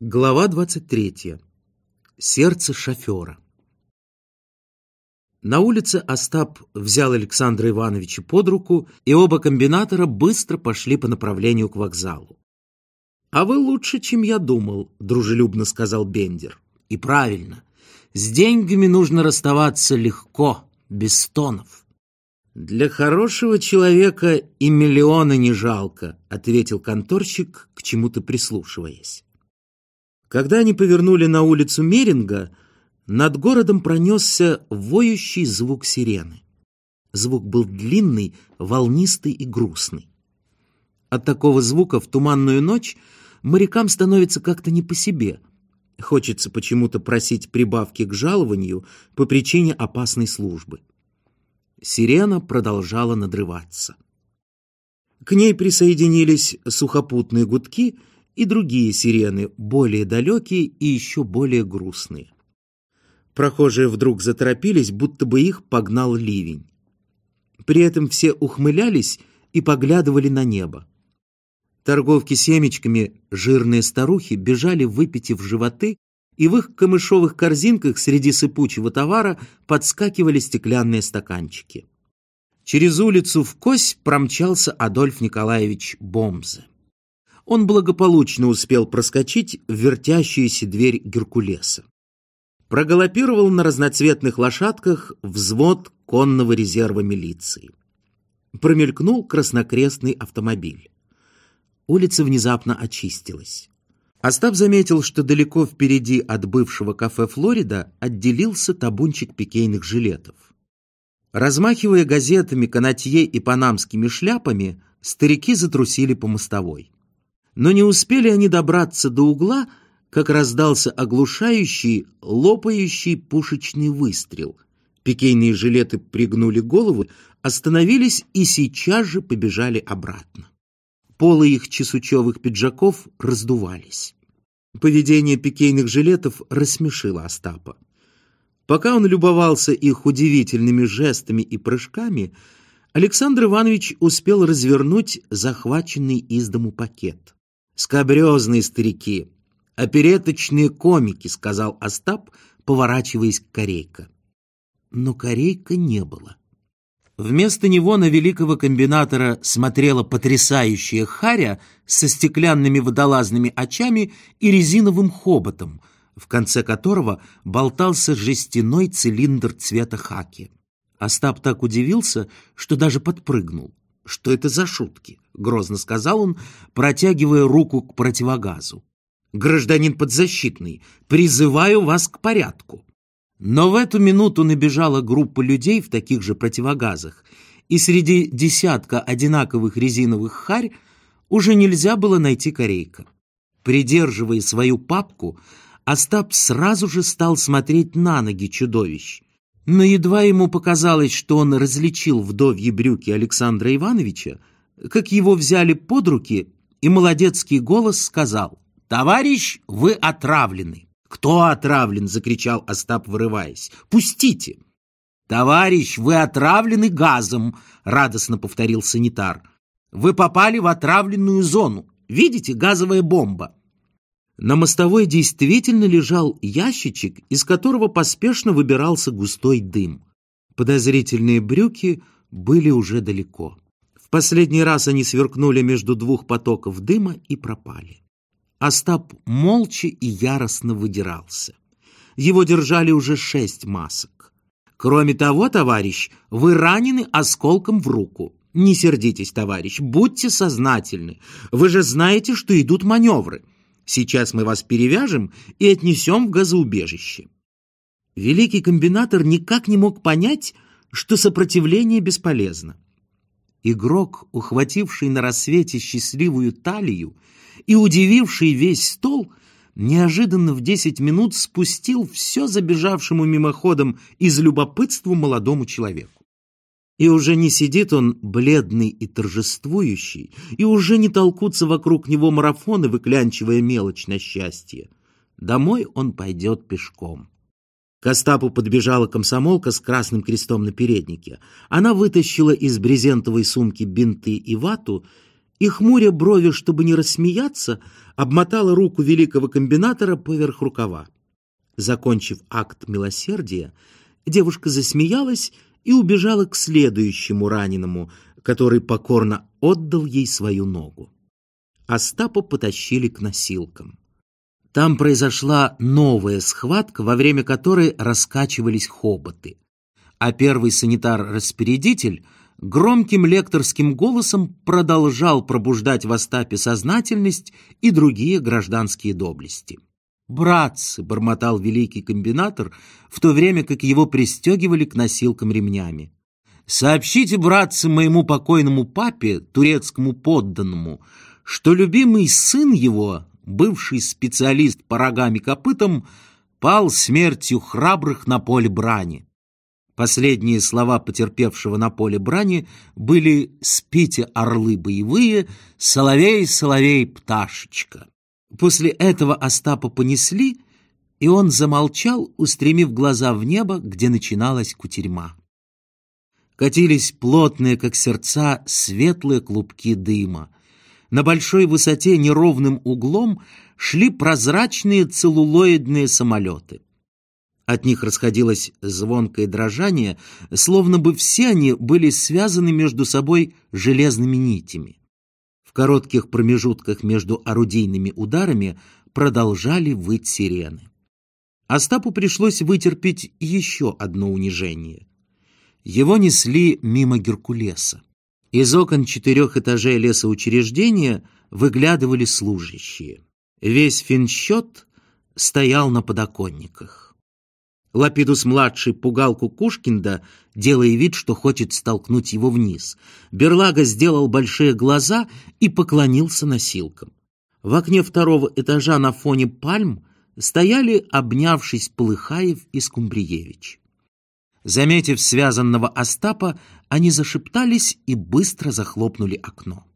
Глава 23. Сердце шофера. На улице Остап взял Александра Ивановича под руку, и оба комбинатора быстро пошли по направлению к вокзалу. «А вы лучше, чем я думал», — дружелюбно сказал Бендер. «И правильно. С деньгами нужно расставаться легко, без стонов». «Для хорошего человека и миллиона не жалко», — ответил конторщик, к чему-то прислушиваясь. Когда они повернули на улицу Меринга, над городом пронесся воющий звук сирены. Звук был длинный, волнистый и грустный. От такого звука в туманную ночь морякам становится как-то не по себе. Хочется почему-то просить прибавки к жалованию по причине опасной службы. Сирена продолжала надрываться. К ней присоединились сухопутные гудки — и другие сирены, более далекие и еще более грустные. Прохожие вдруг заторопились, будто бы их погнал ливень. При этом все ухмылялись и поглядывали на небо. Торговки семечками, жирные старухи, бежали, выпитив животы, и в их камышовых корзинках среди сыпучего товара подскакивали стеклянные стаканчики. Через улицу в кось промчался Адольф Николаевич Бомзе он благополучно успел проскочить в вертящуюся дверь Геркулеса. Проголопировал на разноцветных лошадках взвод конного резерва милиции. Промелькнул краснокрестный автомобиль. Улица внезапно очистилась. Остап заметил, что далеко впереди от бывшего кафе «Флорида» отделился табунчик пикейных жилетов. Размахивая газетами, канатье и панамскими шляпами, старики затрусили по мостовой. Но не успели они добраться до угла, как раздался оглушающий, лопающий пушечный выстрел. Пикейные жилеты пригнули головы, остановились и сейчас же побежали обратно. Полы их чесучевых пиджаков раздувались. Поведение пикейных жилетов рассмешило Остапа. Пока он любовался их удивительными жестами и прыжками, Александр Иванович успел развернуть захваченный из дому пакет скобрезные старики, опереточные комики», — сказал Остап, поворачиваясь к Корейка. Но Корейка не было. Вместо него на великого комбинатора смотрела потрясающая харя со стеклянными водолазными очами и резиновым хоботом, в конце которого болтался жестяной цилиндр цвета хаки. Остап так удивился, что даже подпрыгнул. Что это за шутки? Грозно сказал он, протягивая руку к противогазу. Гражданин подзащитный, призываю вас к порядку. Но в эту минуту набежала группа людей в таких же противогазах, и среди десятка одинаковых резиновых харь уже нельзя было найти корейка. Придерживая свою папку, Остап сразу же стал смотреть на ноги чудовищ. Но едва ему показалось, что он различил вдовьи брюки Александра Ивановича, как его взяли под руки, и молодецкий голос сказал «Товарищ, вы отравлены». «Кто отравлен?» — закричал Остап, вырываясь. «Пустите!» «Товарищ, вы отравлены газом!» — радостно повторил санитар. «Вы попали в отравленную зону. Видите, газовая бомба. На мостовой действительно лежал ящичек, из которого поспешно выбирался густой дым. Подозрительные брюки были уже далеко. В последний раз они сверкнули между двух потоков дыма и пропали. Остап молча и яростно выдирался. Его держали уже шесть масок. Кроме того, товарищ, вы ранены осколком в руку. Не сердитесь, товарищ, будьте сознательны. Вы же знаете, что идут маневры. Сейчас мы вас перевяжем и отнесем в газоубежище. Великий комбинатор никак не мог понять, что сопротивление бесполезно. Игрок, ухвативший на рассвете счастливую талию и удививший весь стол, неожиданно в десять минут спустил все забежавшему мимоходом из любопытства молодому человеку. И уже не сидит он бледный и торжествующий, и уже не толкутся вокруг него марафоны, выклянчивая мелочь на счастье. Домой он пойдет пешком. К Остапу подбежала комсомолка с красным крестом на переднике. Она вытащила из брезентовой сумки бинты и вату и, хмуря брови, чтобы не рассмеяться, обмотала руку великого комбинатора поверх рукава. Закончив акт милосердия, девушка засмеялась и убежала к следующему раненому, который покорно отдал ей свою ногу. Остапа потащили к носилкам. Там произошла новая схватка, во время которой раскачивались хоботы. А первый санитар-распорядитель громким лекторским голосом продолжал пробуждать в Остапе сознательность и другие гражданские доблести. «Братцы!» — бормотал великий комбинатор, в то время как его пристегивали к носилкам ремнями. «Сообщите, братцы, моему покойному папе, турецкому подданному, что любимый сын его, бывший специалист по рогам и копытам, пал смертью храбрых на поле брани. Последние слова потерпевшего на поле брани были «Спите, орлы боевые, соловей, соловей, пташечка». После этого Остапа понесли, и он замолчал, устремив глаза в небо, где начиналась кутерьма. Катились плотные, как сердца, светлые клубки дыма. На большой высоте неровным углом шли прозрачные целлулоидные самолеты. От них расходилось звонкое дрожание, словно бы все они были связаны между собой железными нитями коротких промежутках между орудийными ударами продолжали выть сирены. Остапу пришлось вытерпеть еще одно унижение. Его несли мимо Геркулеса. Из окон четырех этажей лесоучреждения выглядывали служащие. Весь финсчет стоял на подоконниках. Лапидус-младший пугал Кукушкинда, делая вид, что хочет столкнуть его вниз. Берлага сделал большие глаза и поклонился носилкам. В окне второго этажа на фоне пальм стояли, обнявшись, Полыхаев и Скумбриевич. Заметив связанного Остапа, они зашептались и быстро захлопнули окно.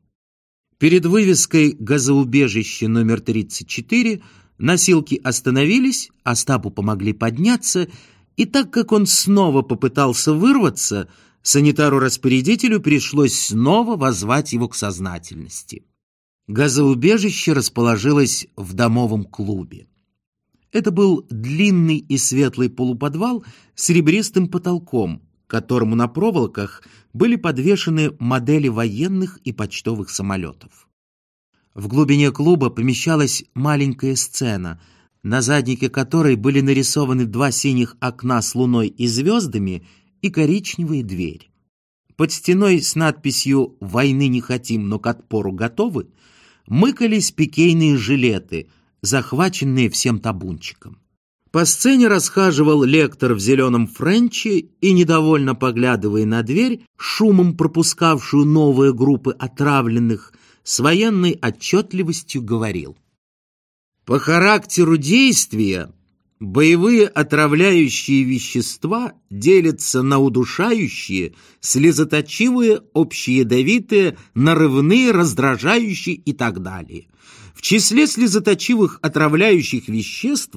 Перед вывеской «Газоубежище номер 34» Носилки остановились, Остапу помогли подняться, и так как он снова попытался вырваться, санитару-распорядителю пришлось снова возвать его к сознательности. Газоубежище расположилось в домовом клубе. Это был длинный и светлый полуподвал с ребристым потолком, к которому на проволоках были подвешены модели военных и почтовых самолетов. В глубине клуба помещалась маленькая сцена, на заднике которой были нарисованы два синих окна с луной и звездами и коричневые двери. Под стеной с надписью «Войны не хотим, но к отпору готовы» мыкались пикейные жилеты, захваченные всем табунчиком. По сцене расхаживал лектор в зеленом френче и, недовольно поглядывая на дверь, шумом пропускавшую новые группы отравленных, с военной отчетливостью говорил. По характеру действия боевые отравляющие вещества делятся на удушающие, слезоточивые, общеядовитые, нарывные, раздражающие и так далее. В числе слезоточивых отравляющих веществ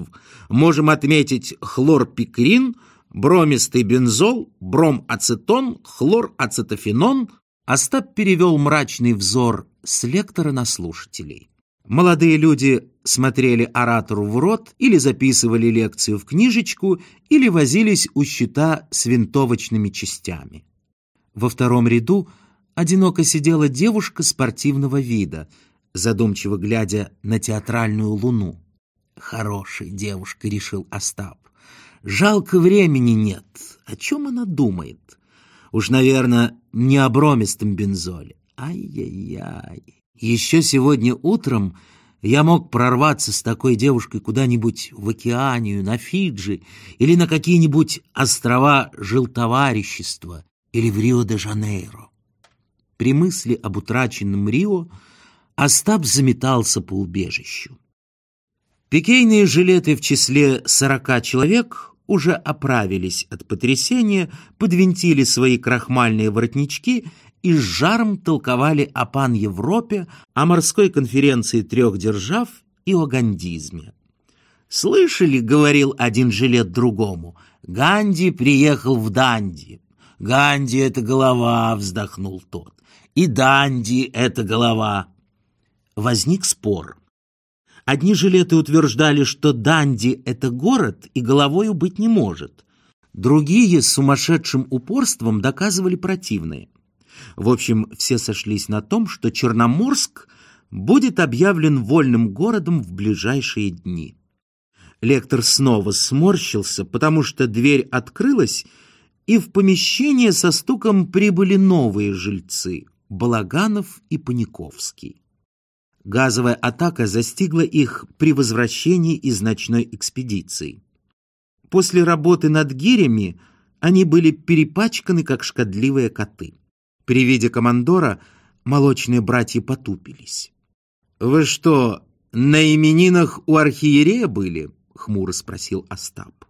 можем отметить хлорпикрин, бромистый бензол, бромацетон, хлорацетофенон. Остап перевел мрачный взор с лектора на слушателей. Молодые люди смотрели оратору в рот или записывали лекцию в книжечку или возились у щита с винтовочными частями. Во втором ряду одиноко сидела девушка спортивного вида, задумчиво глядя на театральную луну. «Хорошая девушка», — решил Остап. «Жалко времени нет. О чем она думает? Уж, наверное, не о бромистом бензоле. Ай-яй-яй. Еще сегодня утром я мог прорваться с такой девушкой куда-нибудь в океанию, на Фиджи или на какие-нибудь острова жилтоварищества или в Рио-де-Жанейро. При мысли об утраченном Рио Остап заметался по убежищу. Пикейные жилеты в числе сорока человек уже оправились от потрясения, подвинтили свои крахмальные воротнички и с жаром толковали о пан-Европе, о морской конференции трех держав и о гандизме. «Слышали, — говорил один жилет другому, — Ганди приехал в Данди. Ганди — это голова, — вздохнул тот. и Данди — это голова. Возник спор. Одни жилеты утверждали, что Данди — это город и головою быть не может. Другие с сумасшедшим упорством доказывали противное. В общем, все сошлись на том, что Черноморск будет объявлен вольным городом в ближайшие дни. Лектор снова сморщился, потому что дверь открылась, и в помещение со стуком прибыли новые жильцы — Балаганов и Паниковский. Газовая атака застигла их при возвращении из ночной экспедиции. После работы над гирями они были перепачканы, как шкодливые коты. При виде командора молочные братья потупились. «Вы что, на именинах у архиерея были?» — хмуро спросил Остап.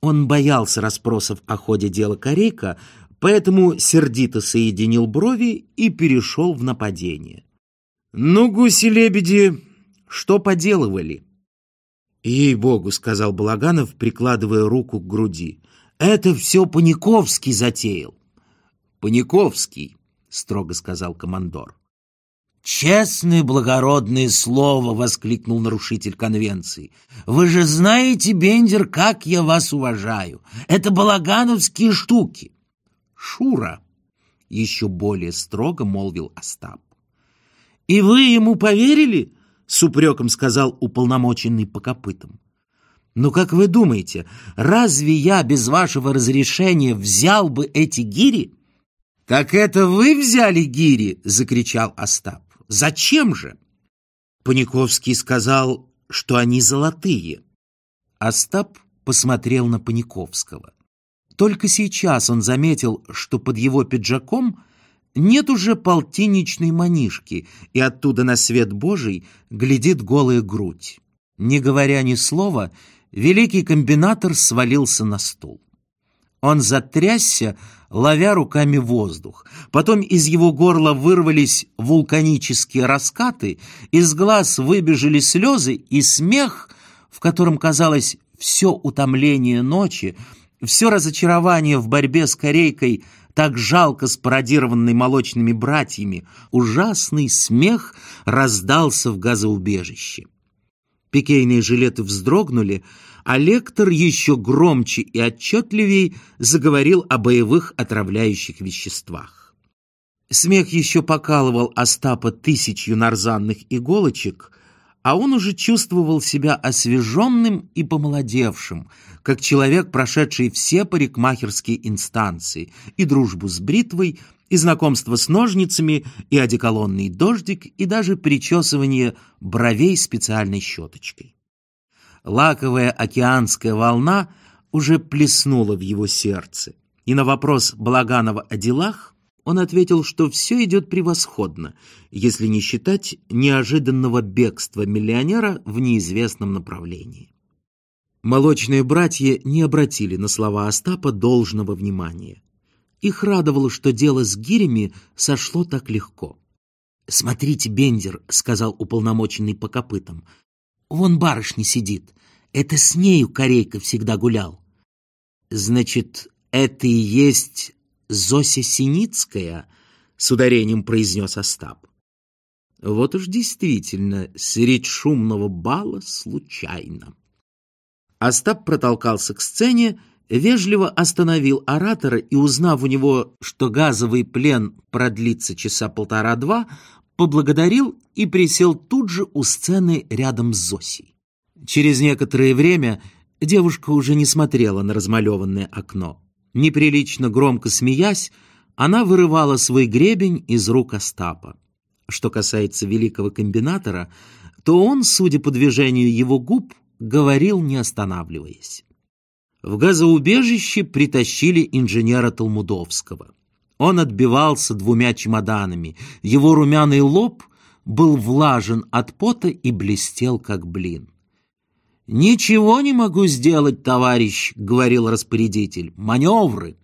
Он боялся расспросов о ходе дела Корейка, поэтому сердито соединил брови и перешел в нападение. «Ну, гуси-лебеди, что поделывали?» «Ей-богу», — сказал Балаганов, прикладывая руку к груди, — «это все Паниковский затеял». «Паниковский», — строго сказал командор. «Честное благородное слово!» — воскликнул нарушитель конвенции. «Вы же знаете, Бендер, как я вас уважаю. Это балагановские штуки!» «Шура!» — еще более строго молвил Остап. «И вы ему поверили?» — с упреком сказал уполномоченный по копытам. «Ну, как вы думаете, разве я без вашего разрешения взял бы эти гири?» «Так это вы взяли гири?» — закричал Остап. «Зачем же?» Паниковский сказал, что они золотые. Остап посмотрел на Паниковского. Только сейчас он заметил, что под его пиджаком нет уже полтинничной манишки, и оттуда на свет Божий глядит голая грудь. Не говоря ни слова, великий комбинатор свалился на стул. Он затрясся, ловя руками воздух. Потом из его горла вырвались вулканические раскаты, из глаз выбежали слезы и смех, в котором, казалось, все утомление ночи, все разочарование в борьбе с корейкой, так жалко спародированной молочными братьями, ужасный смех раздался в газоубежище. Пикейные жилеты вздрогнули, а лектор еще громче и отчетливей заговорил о боевых отравляющих веществах. Смех еще покалывал Остапа тысячью нарзанных иголочек, а он уже чувствовал себя освеженным и помолодевшим, как человек, прошедший все парикмахерские инстанции, и дружбу с бритвой, и знакомство с ножницами, и одеколонный дождик, и даже причесывание бровей специальной щеточкой лаковая океанская волна уже плеснула в его сердце. И на вопрос Балаганова о делах он ответил, что все идет превосходно, если не считать неожиданного бегства миллионера в неизвестном направлении. Молочные братья не обратили на слова Остапа должного внимания. Их радовало, что дело с гирями сошло так легко. «Смотрите, Бендер», — сказал уполномоченный по копытам, Вон барышня сидит. Это с нею Корейка всегда гулял. Значит, это и есть Зося Синицкая, с ударением произнес Остап. Вот уж действительно, средь шумного бала случайно. Остап протолкался к сцене, вежливо остановил оратора и, узнав у него, что газовый плен продлится часа полтора-два, поблагодарил и присел тут же у сцены рядом с Зосей. Через некоторое время девушка уже не смотрела на размалеванное окно. Неприлично громко смеясь, она вырывала свой гребень из рук Остапа. Что касается великого комбинатора, то он, судя по движению его губ, говорил, не останавливаясь. В газоубежище притащили инженера Толмудовского. Он отбивался двумя чемоданами. Его румяный лоб был влажен от пота и блестел, как блин. «Ничего не могу сделать, товарищ», — говорил распорядитель. «Маневры.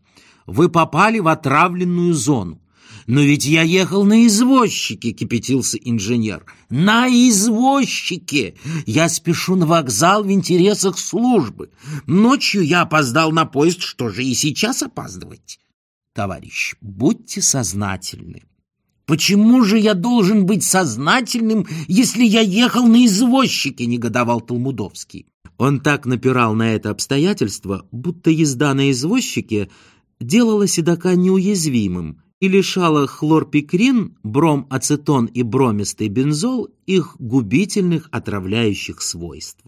Вы попали в отравленную зону. «Но ведь я ехал на извозчике», — кипятился инженер. «На извозчике! Я спешу на вокзал в интересах службы. Ночью я опоздал на поезд, что же и сейчас опаздывать?» Товарищ, будьте сознательны. «Почему же я должен быть сознательным, если я ехал на извозчике?» — негодовал Толмудовский. Он так напирал на это обстоятельство, будто езда на извозчике делала седока неуязвимым и лишала хлорпикрин, бромацетон и бромистый бензол их губительных отравляющих свойств.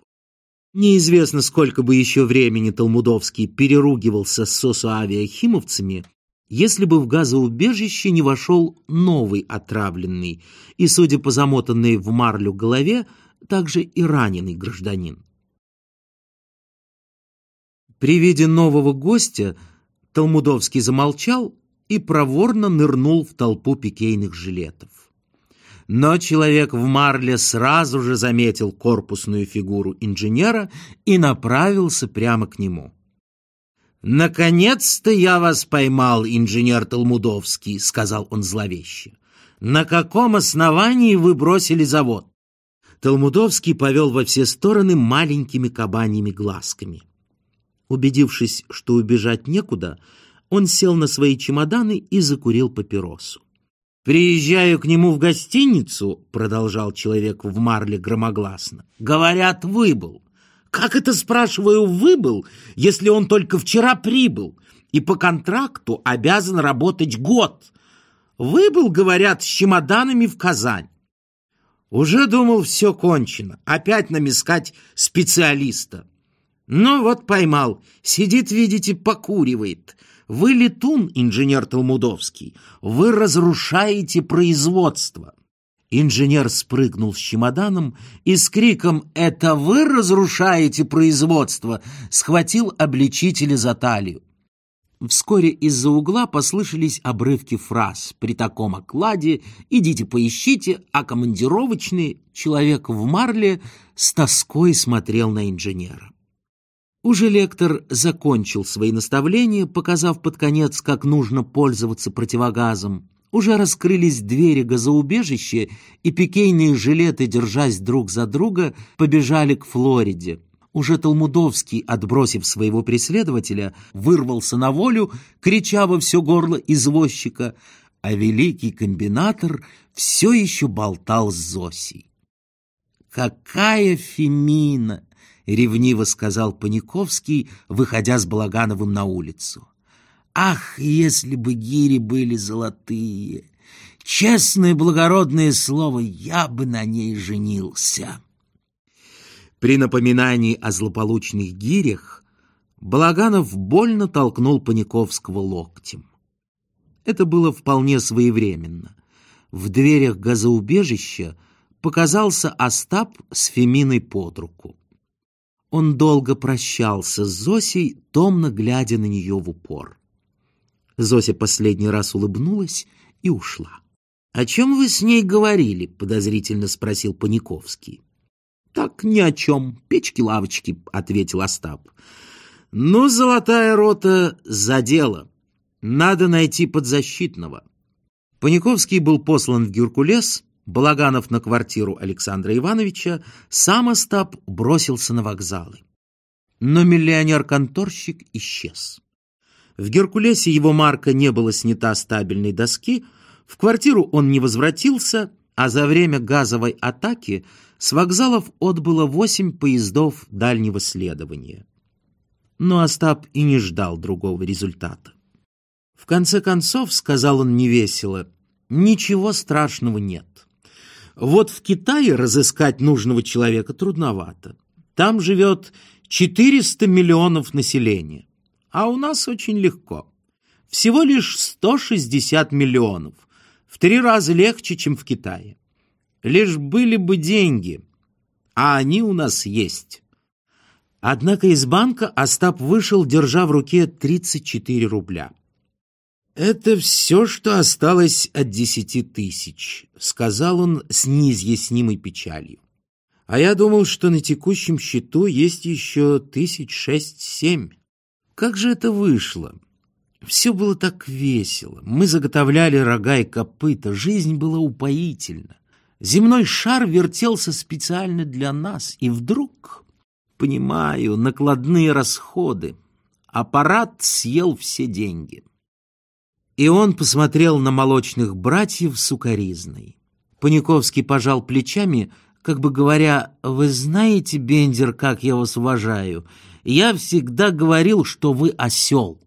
Неизвестно, сколько бы еще времени Толмудовский переругивался с сосуавиахимовцами, если бы в газоубежище не вошел новый отравленный и, судя по замотанной в марлю голове, также и раненый гражданин. При виде нового гостя Толмудовский замолчал и проворно нырнул в толпу пикейных жилетов. Но человек в марле сразу же заметил корпусную фигуру инженера и направился прямо к нему. «Наконец-то я вас поймал, инженер Толмудовский», — сказал он зловеще. «На каком основании вы бросили завод?» Толмудовский повел во все стороны маленькими кабаньими глазками. Убедившись, что убежать некуда, он сел на свои чемоданы и закурил папиросу. «Приезжаю к нему в гостиницу», — продолжал человек в марле громогласно. «Говорят, выбыл. Как это, спрашиваю, выбыл, если он только вчера прибыл и по контракту обязан работать год? Выбыл, говорят, с чемоданами в Казань. Уже думал, все кончено. Опять намескать специалиста. Ну вот поймал. Сидит, видите, покуривает. Вы летун, инженер Толмудовский. Вы разрушаете производство. Инженер спрыгнул с чемоданом и с криком «Это вы разрушаете производство!» схватил обличителя за талию. Вскоре из-за угла послышались обрывки фраз «При таком окладе идите поищите», а командировочный человек в марле с тоской смотрел на инженера. Уже лектор закончил свои наставления, показав под конец, как нужно пользоваться противогазом. Уже раскрылись двери газоубежища, и пикейные жилеты, держась друг за друга, побежали к Флориде. Уже Толмудовский, отбросив своего преследователя, вырвался на волю, крича во все горло извозчика, а великий комбинатор все еще болтал с Зосей. «Какая Фемина!» — ревниво сказал Паниковский, выходя с Балагановым на улицу. «Ах, если бы гири были золотые! Честное благородное слово, я бы на ней женился!» При напоминании о злополучных гирях Балаганов больно толкнул Паниковского локтем. Это было вполне своевременно. В дверях газоубежища показался Остап с Феминой под руку. Он долго прощался с Зосей, томно глядя на нее в упор. Зося последний раз улыбнулась и ушла. «О чем вы с ней говорили?» — подозрительно спросил Паниковский. «Так ни о чем, печки-лавочки», — ответил Остап. «Ну, золотая рота, за дело. Надо найти подзащитного». Паниковский был послан в Геркулес, Балаганов на квартиру Александра Ивановича, сам Остап бросился на вокзалы. Но миллионер-конторщик исчез. В Геркулесе его марка не была снята с табельной доски, в квартиру он не возвратился, а за время газовой атаки с вокзалов отбыло восемь поездов дальнего следования. Но Остап и не ждал другого результата. В конце концов, сказал он невесело, ничего страшного нет. Вот в Китае разыскать нужного человека трудновато. Там живет 400 миллионов населения, а у нас очень легко. Всего лишь 160 миллионов, в три раза легче, чем в Китае. Лишь были бы деньги, а они у нас есть. Однако из банка Остап вышел, держа в руке 34 рубля. «Это все, что осталось от десяти тысяч», — сказал он с неизъяснимой печалью. «А я думал, что на текущем счету есть еще тысяч шесть-семь. Как же это вышло? Все было так весело. Мы заготовляли рога и копыта, жизнь была упоительна. Земной шар вертелся специально для нас, и вдруг, понимаю, накладные расходы. Аппарат съел все деньги». И он посмотрел на молочных братьев с укоризной. Паниковский пожал плечами, как бы говоря, «Вы знаете, Бендер, как я вас уважаю? Я всегда говорил, что вы осел».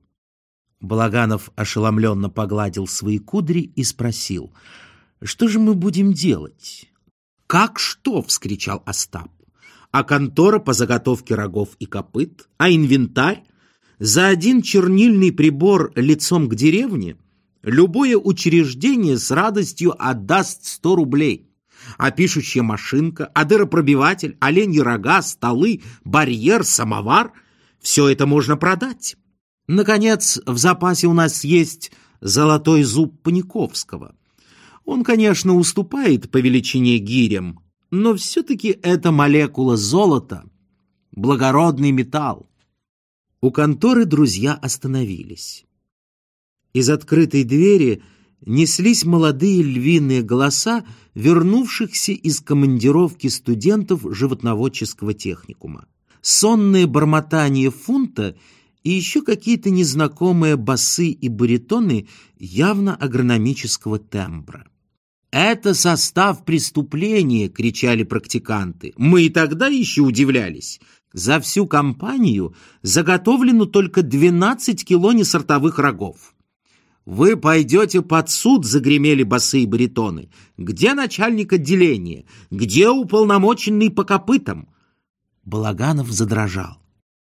Балаганов ошеломленно погладил свои кудри и спросил, «Что же мы будем делать?» «Как что?» — вскричал Остап. «А контора по заготовке рогов и копыт? А инвентарь? За один чернильный прибор лицом к деревне любое учреждение с радостью отдаст сто рублей. А пишущая машинка, а дыропробиватель, оленьи рога, столы, барьер, самовар — все это можно продать. Наконец, в запасе у нас есть золотой зуб Паниковского. Он, конечно, уступает по величине гирям, но все-таки это молекула золота, благородный металл. У конторы друзья остановились. Из открытой двери неслись молодые львиные голоса вернувшихся из командировки студентов животноводческого техникума. Сонное бормотание фунта и еще какие-то незнакомые басы и баритоны явно агрономического тембра. «Это состав преступления!» — кричали практиканты. Мы и тогда еще удивлялись. За всю компанию заготовлено только 12 кило несортовых рогов. «Вы пойдете под суд!» — загремели и баритоны. «Где начальник отделения? Где уполномоченный по копытам?» Балаганов задрожал.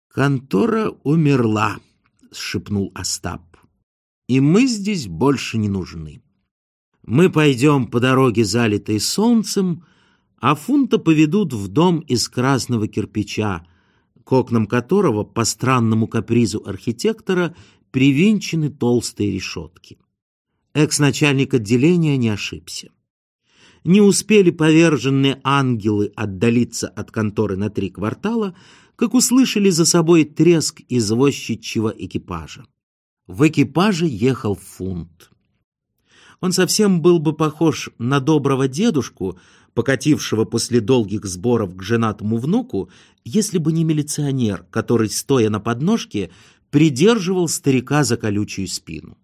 «Контора умерла», — шепнул Остап. «И мы здесь больше не нужны. Мы пойдем по дороге, залитой солнцем, а фунта поведут в дом из красного кирпича, к окнам которого, по странному капризу архитектора, привинчены толстые решетки. Экс-начальник отделения не ошибся. Не успели поверженные ангелы отдалиться от конторы на три квартала, как услышали за собой треск извозчичьего экипажа. В экипаже ехал фунт. Он совсем был бы похож на доброго дедушку, покатившего после долгих сборов к женатому внуку, если бы не милиционер, который, стоя на подножке, придерживал старика за колючую спину.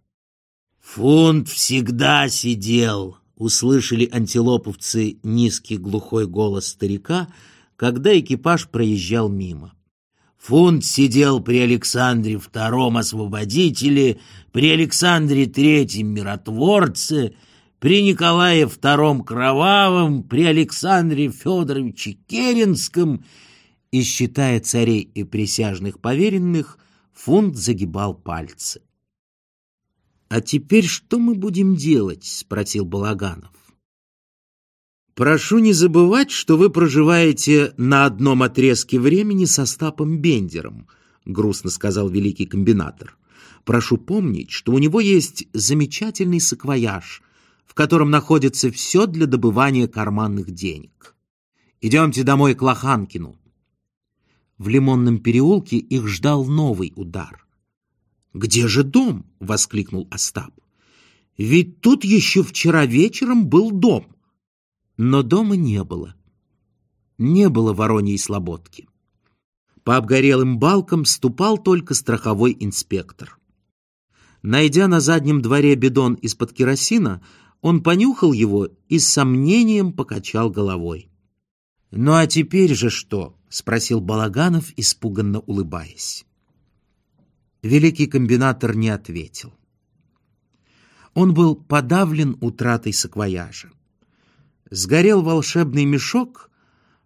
«Фунт всегда сидел», — услышали антилоповцы низкий глухой голос старика, когда экипаж проезжал мимо. Фунт сидел при Александре II Освободителе, при Александре III Миротворце, при Николае II Кровавом, при Александре Федоровиче Керенском и, считая царей и присяжных поверенных, Фунт загибал пальцы. «А теперь что мы будем делать?» — спросил Балаганов. «Прошу не забывать, что вы проживаете на одном отрезке времени со Стапом Бендером», — грустно сказал великий комбинатор. «Прошу помнить, что у него есть замечательный саквояж, в котором находится все для добывания карманных денег. Идемте домой к Лоханкину. В Лимонном переулке их ждал новый удар. «Где же дом?» — воскликнул Остап. «Ведь тут еще вчера вечером был дом». Но дома не было. Не было Вороньей Слободки. По обгорелым балкам ступал только страховой инспектор. Найдя на заднем дворе бидон из-под керосина, он понюхал его и с сомнением покачал головой. «Ну а теперь же что?» — спросил Балаганов, испуганно улыбаясь. Великий комбинатор не ответил. Он был подавлен утратой саквояжа. Сгорел волшебный мешок,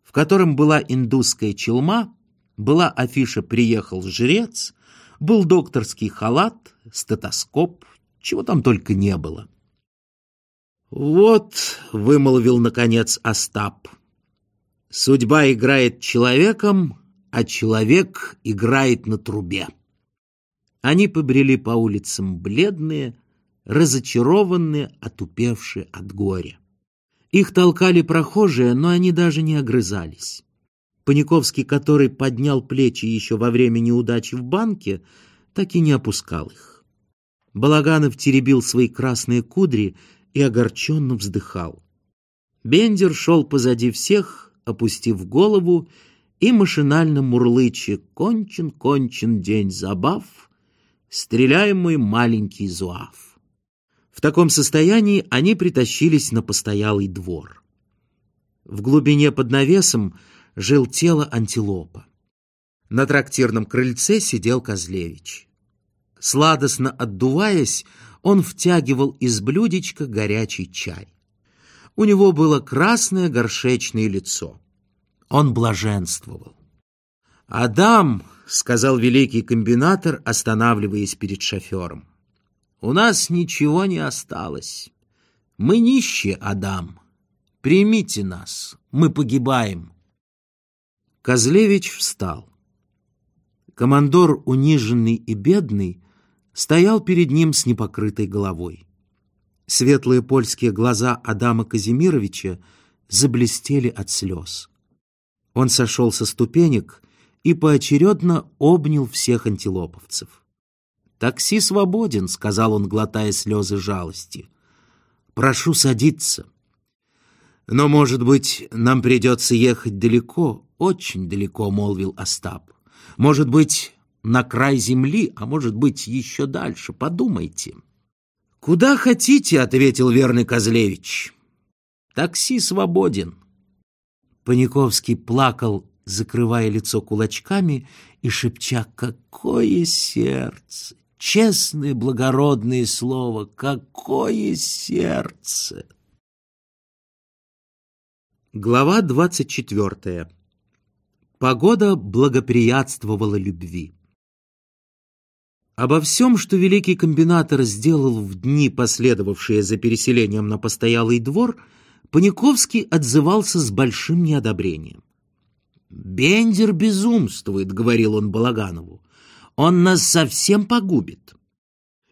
в котором была индусская челма, была афиша «Приехал жрец», был докторский халат, стетоскоп, чего там только не было. «Вот», — вымолвил, наконец, Остап, — Судьба играет человеком, а человек играет на трубе. Они побрели по улицам бледные, разочарованные, отупевшие от горя. Их толкали прохожие, но они даже не огрызались. Паниковский, который поднял плечи еще во время неудачи в банке, так и не опускал их. Балаганов теребил свои красные кудри и огорченно вздыхал. Бендер шел позади всех, опустив голову и машинально мурлыча «Кончен, кончен день забав, стреляем мой маленький зуав». В таком состоянии они притащились на постоялый двор. В глубине под навесом жил тело антилопа. На трактирном крыльце сидел Козлевич. Сладостно отдуваясь, он втягивал из блюдечка горячий чай. У него было красное горшечное лицо. Он блаженствовал. «Адам», — сказал великий комбинатор, останавливаясь перед шофером, — «у нас ничего не осталось. Мы нищие, Адам. Примите нас, мы погибаем». Козлевич встал. Командор, униженный и бедный, стоял перед ним с непокрытой головой. Светлые польские глаза Адама Казимировича заблестели от слез. Он сошел со ступенек и поочередно обнял всех антилоповцев. «Такси свободен», — сказал он, глотая слезы жалости. «Прошу садиться». «Но, может быть, нам придется ехать далеко, очень далеко», — молвил Остап. «Может быть, на край земли, а может быть, еще дальше. Подумайте». «Куда хотите», — ответил верный Козлевич. «Такси свободен». Паниковский плакал, закрывая лицо кулачками и шепча «Какое сердце! Честное благородное слово! Какое сердце!» Глава двадцать четвертая. Погода благоприятствовала любви. Обо всем, что великий комбинатор сделал в дни, последовавшие за переселением на постоялый двор, Паниковский отзывался с большим неодобрением. «Бендер безумствует», — говорил он Балаганову. «Он нас совсем погубит».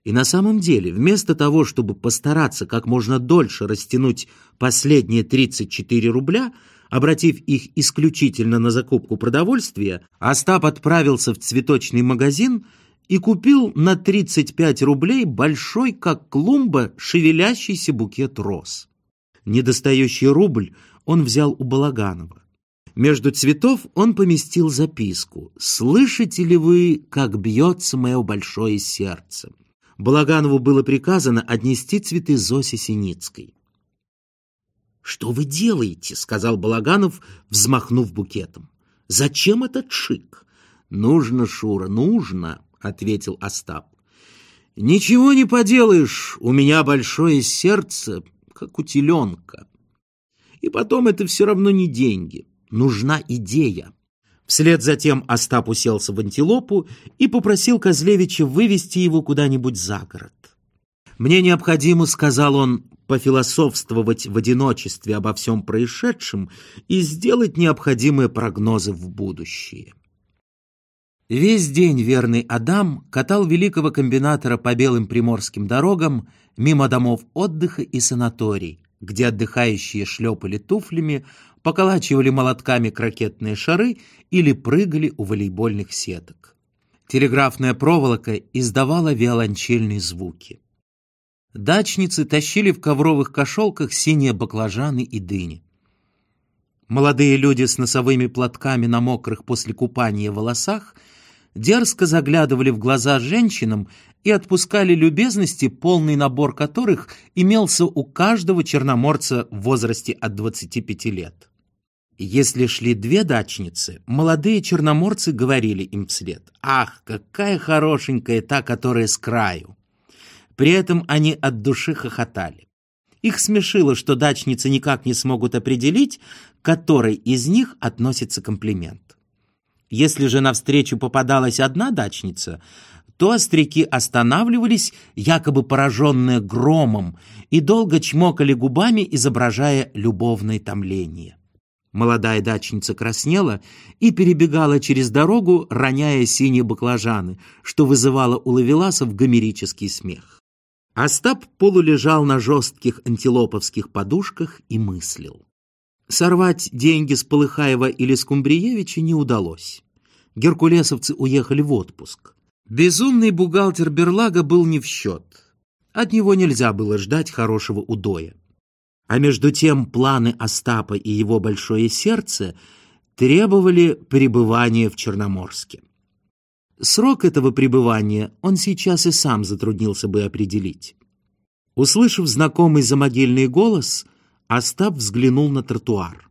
И на самом деле, вместо того, чтобы постараться как можно дольше растянуть последние 34 рубля, обратив их исключительно на закупку продовольствия, Остап отправился в цветочный магазин — и купил на 35 рублей большой, как клумба, шевелящийся букет роз. Недостающий рубль он взял у Балаганова. Между цветов он поместил записку «Слышите ли вы, как бьется мое большое сердце?» Балаганову было приказано отнести цветы Зосе Синицкой. «Что вы делаете?» — сказал Балаганов, взмахнув букетом. «Зачем этот шик?» «Нужно, Шура, нужно!» Ответил Остап. «Ничего не поделаешь, у меня большое сердце, как у теленка. И потом это все равно не деньги, нужна идея». Вслед за тем Остап уселся в антилопу и попросил Козлевича вывести его куда-нибудь за город. «Мне необходимо, — сказал он, — пофилософствовать в одиночестве обо всем происшедшем и сделать необходимые прогнозы в будущее». Весь день верный Адам катал великого комбинатора по белым приморским дорогам мимо домов отдыха и санаторий, где отдыхающие шлепали туфлями, поколачивали молотками крокетные шары или прыгали у волейбольных сеток. Телеграфная проволока издавала виолончельные звуки. Дачницы тащили в ковровых кошелках синие баклажаны и дыни. Молодые люди с носовыми платками на мокрых после купания волосах – дерзко заглядывали в глаза женщинам и отпускали любезности, полный набор которых имелся у каждого черноморца в возрасте от 25 лет. Если шли две дачницы, молодые черноморцы говорили им вслед «Ах, какая хорошенькая та, которая с краю!» При этом они от души хохотали. Их смешило, что дачницы никак не смогут определить, к которой из них относится комплимент. Если же навстречу попадалась одна дачница, то остряки останавливались, якобы пораженные громом, и долго чмокали губами, изображая любовное томление. Молодая дачница краснела и перебегала через дорогу, роняя синие баклажаны, что вызывало у лавеласов гомерический смех. Остап полулежал на жестких антилоповских подушках и мыслил. Сорвать деньги с Полыхаева или с Кумбриевича не удалось. Геркулесовцы уехали в отпуск. Безумный бухгалтер Берлага был не в счет. От него нельзя было ждать хорошего удоя. А между тем планы Остапа и его большое сердце требовали пребывания в Черноморске. Срок этого пребывания он сейчас и сам затруднился бы определить. Услышав знакомый замогильный голос, Остап взглянул на тротуар.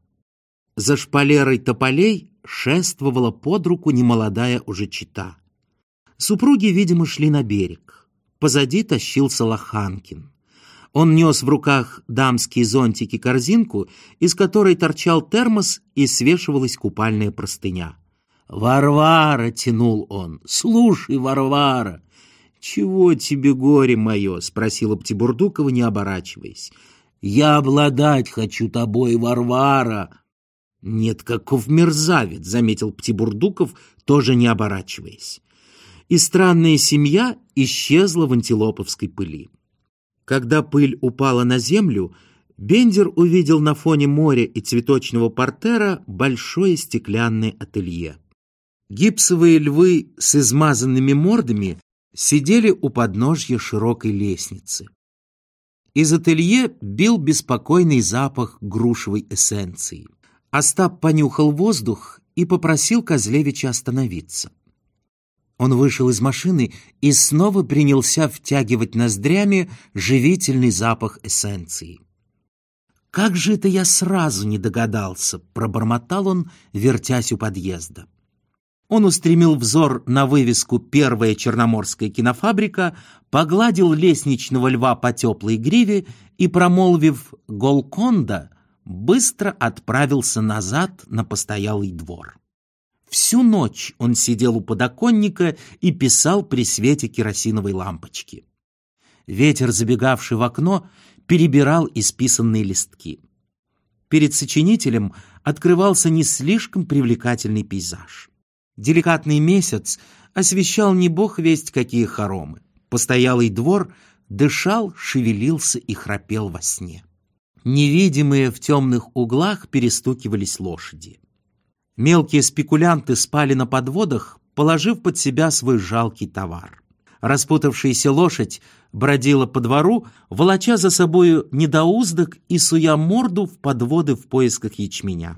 За шпалерой тополей шествовала под руку немолодая уже чита. Супруги, видимо, шли на берег. Позади тащился Лоханкин. Он нес в руках дамские зонтики-корзинку, из которой торчал термос и свешивалась купальная простыня. «Варвара!» — тянул он. «Слушай, Варвара!» «Чего тебе горе мое?» — спросила Птибурдукова, не оборачиваясь. «Я обладать хочу тобой, Варвара!» «Нет, каков мерзавец!» — заметил Птибурдуков, тоже не оборачиваясь. И странная семья исчезла в антилоповской пыли. Когда пыль упала на землю, Бендер увидел на фоне моря и цветочного портера большое стеклянное ателье. Гипсовые львы с измазанными мордами сидели у подножья широкой лестницы. Из ателье бил беспокойный запах грушевой эссенции. Остап понюхал воздух и попросил Козлевича остановиться. Он вышел из машины и снова принялся втягивать ноздрями живительный запах эссенции. «Как же это я сразу не догадался!» — пробормотал он, вертясь у подъезда. Он устремил взор на вывеску «Первая черноморская кинофабрика», погладил лестничного льва по теплой гриве и, промолвив «Голконда», быстро отправился назад на постоялый двор. Всю ночь он сидел у подоконника и писал при свете керосиновой лампочки. Ветер, забегавший в окно, перебирал исписанные листки. Перед сочинителем открывался не слишком привлекательный пейзаж. Деликатный месяц освещал не бог весть какие хоромы. Постоялый двор дышал, шевелился и храпел во сне. Невидимые в темных углах перестукивались лошади. Мелкие спекулянты спали на подводах, положив под себя свой жалкий товар. Распутавшаяся лошадь бродила по двору, волоча за собою недоуздок и суя морду в подводы в поисках ячменя.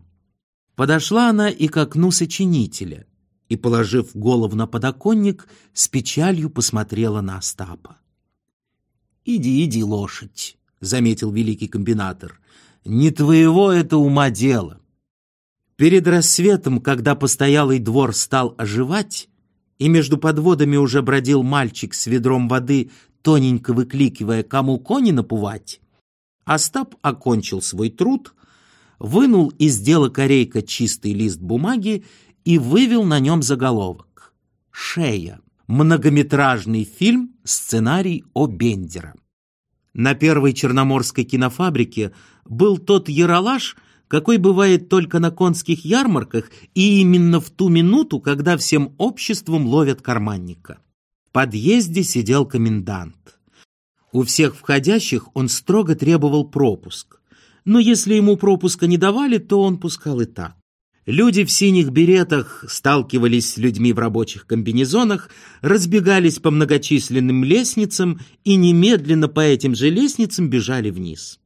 Подошла она и к окну сочинителя, и, положив голову на подоконник, с печалью посмотрела на Остапа. «Иди, иди, лошадь», — заметил великий комбинатор, — «не твоего это ума дело». Перед рассветом, когда постоялый двор стал оживать, и между подводами уже бродил мальчик с ведром воды, тоненько выкликивая, кому кони напувать, Остап окончил свой труд, вынул из дела корейка чистый лист бумаги и вывел на нем заголовок «Шея. Многометражный фильм. Сценарий о Бендера». На первой черноморской кинофабрике был тот яролаж, какой бывает только на конских ярмарках и именно в ту минуту, когда всем обществом ловят карманника. В подъезде сидел комендант. У всех входящих он строго требовал пропуск. Но если ему пропуска не давали, то он пускал и так. Люди в синих беретах сталкивались с людьми в рабочих комбинезонах, разбегались по многочисленным лестницам и немедленно по этим же лестницам бежали вниз.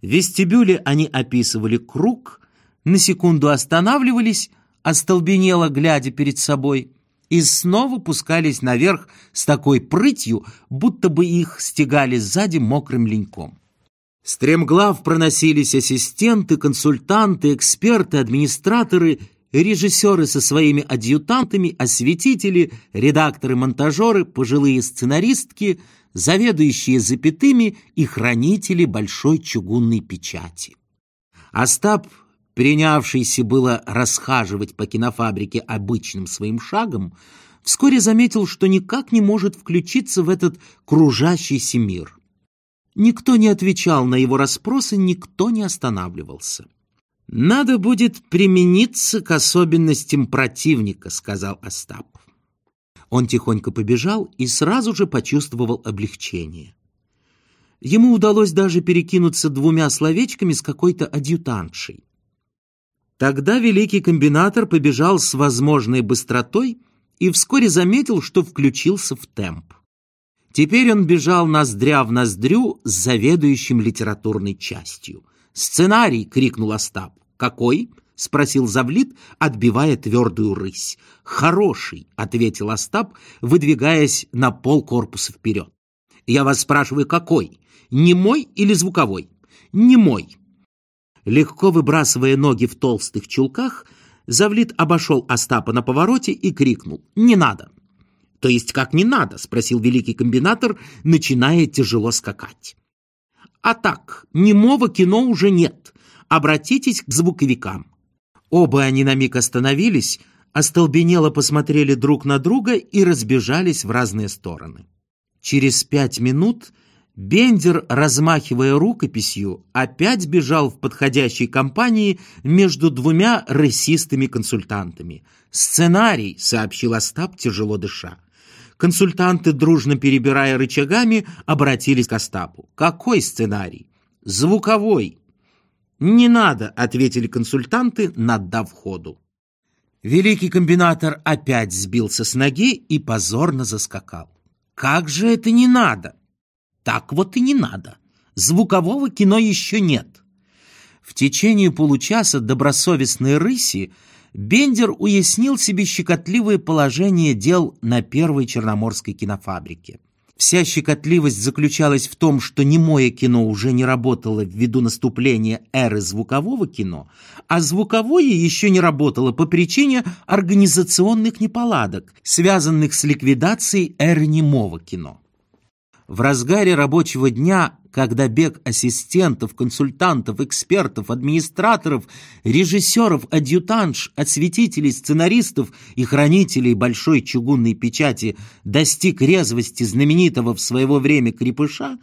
В вестибюле они описывали круг, на секунду останавливались, остолбенело глядя перед собой, и снова пускались наверх с такой прытью, будто бы их стегали сзади мокрым леньком. Стремглав проносились ассистенты, консультанты, эксперты, администраторы, режиссеры со своими адъютантами, осветители, редакторы-монтажеры, пожилые сценаристки, заведующие запятыми и хранители большой чугунной печати. Остап, принявшийся было расхаживать по кинофабрике обычным своим шагом, вскоре заметил, что никак не может включиться в этот кружащийся мир. Никто не отвечал на его расспросы, никто не останавливался. «Надо будет примениться к особенностям противника», — сказал Остап. Он тихонько побежал и сразу же почувствовал облегчение. Ему удалось даже перекинуться двумя словечками с какой-то адъютантшей. Тогда великий комбинатор побежал с возможной быстротой и вскоре заметил, что включился в темп. Теперь он бежал ноздря в ноздрю с заведующим литературной частью. «Сценарий!» — крикнул Остап. «Какой?» — спросил Завлит, отбивая твердую рысь. «Хороший!» — ответил Остап, выдвигаясь на пол корпуса вперед. «Я вас спрашиваю, какой? Немой или звуковой? Немой. Легко выбрасывая ноги в толстых чулках, Завлит обошел Остапа на повороте и крикнул «Не надо!» «То есть как не надо?» — спросил великий комбинатор, начиная тяжело скакать. «А так, немого кино уже нет. Обратитесь к звуковикам». Оба они на миг остановились, остолбенело посмотрели друг на друга и разбежались в разные стороны. Через пять минут Бендер, размахивая рукописью, опять бежал в подходящей компании между двумя рысистыми консультантами. «Сценарий», — сообщил Остап, тяжело дыша. Консультанты, дружно перебирая рычагами, обратились к Остапу. «Какой сценарий?» «Звуковой». «Не надо», — ответили консультанты, надав ходу. Великий комбинатор опять сбился с ноги и позорно заскакал. «Как же это не надо?» Так вот и не надо. Звукового кино еще нет. В течение получаса добросовестной рыси Бендер уяснил себе щекотливое положение дел на первой черноморской кинофабрике. Вся щекотливость заключалась в том, что немое кино уже не работало ввиду наступления эры звукового кино, а звуковое еще не работало по причине организационных неполадок, связанных с ликвидацией эры немого кино. В разгаре рабочего дня, когда бег ассистентов, консультантов, экспертов, администраторов, режиссеров, адъютанш, осветителей, сценаристов и хранителей большой чугунной печати достиг резвости знаменитого в своего время крепыша,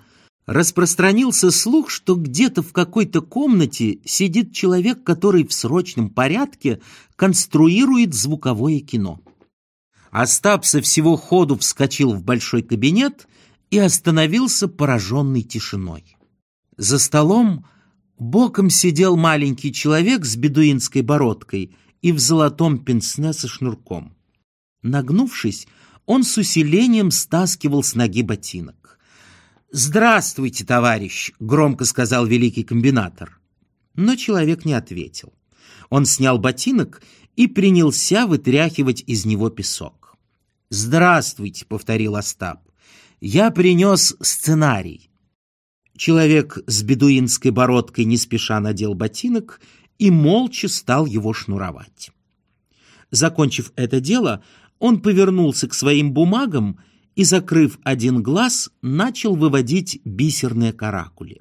распространился слух, что где-то в какой-то комнате сидит человек, который в срочном порядке конструирует звуковое кино. Остап со всего ходу вскочил в большой кабинет и остановился пораженный тишиной. За столом боком сидел маленький человек с бедуинской бородкой и в золотом пенсне со шнурком. Нагнувшись, он с усилением стаскивал с ноги ботинок. «Здравствуйте, товарищ!» — громко сказал великий комбинатор. Но человек не ответил. Он снял ботинок и принялся вытряхивать из него песок. «Здравствуйте!» — повторил Остап я принес сценарий. Человек с бедуинской бородкой не спеша надел ботинок и молча стал его шнуровать. Закончив это дело, он повернулся к своим бумагам и, закрыв один глаз, начал выводить бисерные каракули.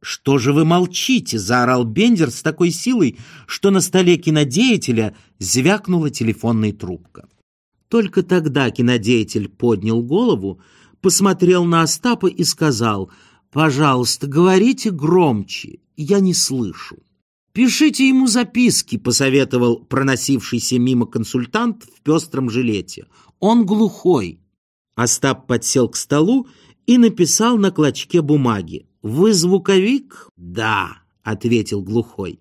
«Что же вы молчите?» — заорал Бендер с такой силой, что на столе кинодеятеля звякнула телефонная трубка. Только тогда кинодеятель поднял голову, посмотрел на Остапа и сказал, «Пожалуйста, говорите громче, я не слышу». «Пишите ему записки», — посоветовал проносившийся мимо консультант в пестром жилете. «Он глухой». Остап подсел к столу и написал на клочке бумаги. «Вы звуковик?» «Да», — ответил глухой.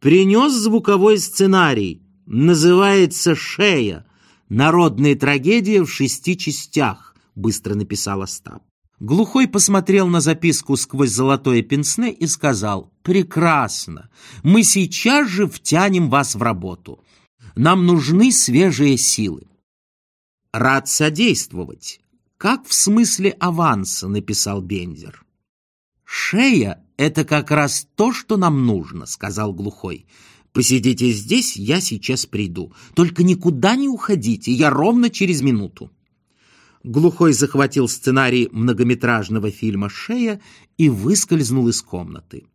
«Принес звуковой сценарий. Называется «Шея». Народная трагедия в шести частях быстро написал Остап. Глухой посмотрел на записку сквозь золотое пенсне и сказал, «Прекрасно! Мы сейчас же втянем вас в работу. Нам нужны свежие силы». «Рад содействовать. Как в смысле аванса», — написал Бендер. «Шея — это как раз то, что нам нужно», — сказал Глухой. «Посидите здесь, я сейчас приду. Только никуда не уходите, я ровно через минуту». Глухой захватил сценарий многометражного фильма «Шея» и выскользнул из комнаты.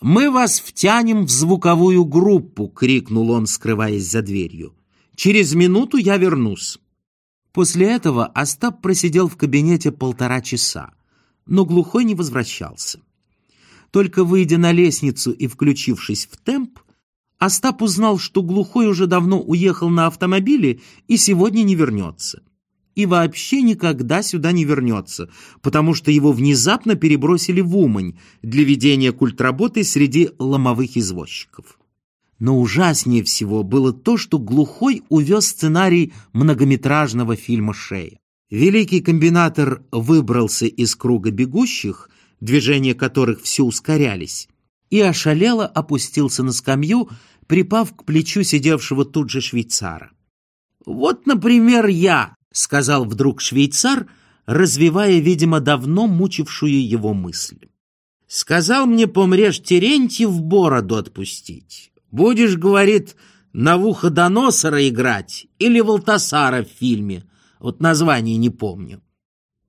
«Мы вас втянем в звуковую группу!» — крикнул он, скрываясь за дверью. «Через минуту я вернусь». После этого Остап просидел в кабинете полтора часа, но Глухой не возвращался. Только выйдя на лестницу и включившись в темп, Остап узнал, что Глухой уже давно уехал на автомобиле и сегодня не вернется и вообще никогда сюда не вернется, потому что его внезапно перебросили в Умань для ведения культработы среди ломовых извозчиков. Но ужаснее всего было то, что Глухой увез сценарий многометражного фильма «Шея». Великий комбинатор выбрался из круга бегущих, движения которых все ускорялись, и ошалело опустился на скамью, припав к плечу сидевшего тут же швейцара. «Вот, например, я», — сказал вдруг швейцар, — развивая, видимо, давно мучившую его мысль. «Сказал мне, помрешь, Терентьев бороду отпустить. Будешь, — говорит, — Навуходоносора играть или Валтасара в фильме. Вот название не помню.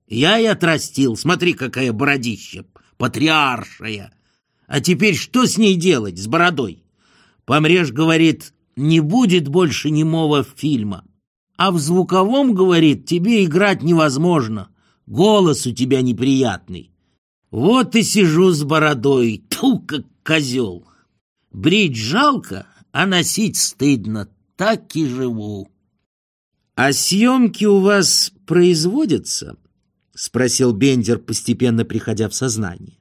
Я и отрастил, смотри, какая бородища, патриаршая. А теперь что с ней делать, с бородой? Помрешь, говорит, не будет больше немого фильма. А в звуковом, говорит, тебе играть невозможно. Голос у тебя неприятный. Вот и сижу с бородой, ту, как козел. Брить жалко, а носить стыдно. Так и живу. А съемки у вас производятся? Спросил Бендер, постепенно приходя в сознание.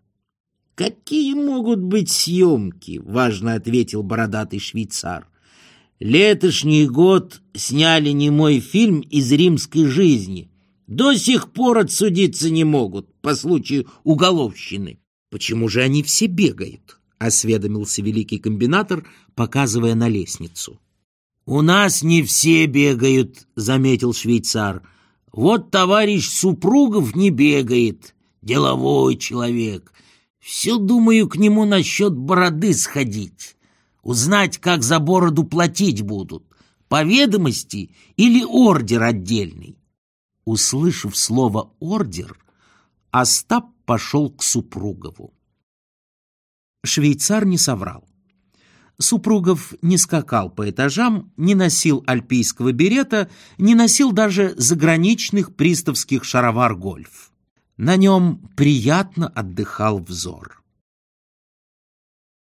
«Какие могут быть съемки?» — важно ответил бородатый швейцар. «Летошний год сняли немой фильм из римской жизни. До сих пор отсудиться не могут по случаю уголовщины». «Почему же они все бегают?» — осведомился великий комбинатор, показывая на лестницу. «У нас не все бегают», — заметил швейцар. «Вот товарищ Супругов не бегает, деловой человек, все думаю к нему насчет бороды сходить. Узнать, как за бороду платить будут. По ведомости или ордер отдельный. Услышав слово «ордер», Остап пошел к Супругову. Швейцар не соврал. Супругов не скакал по этажам, не носил альпийского берета, не носил даже заграничных приставских шаровар-гольф. На нем приятно отдыхал взор.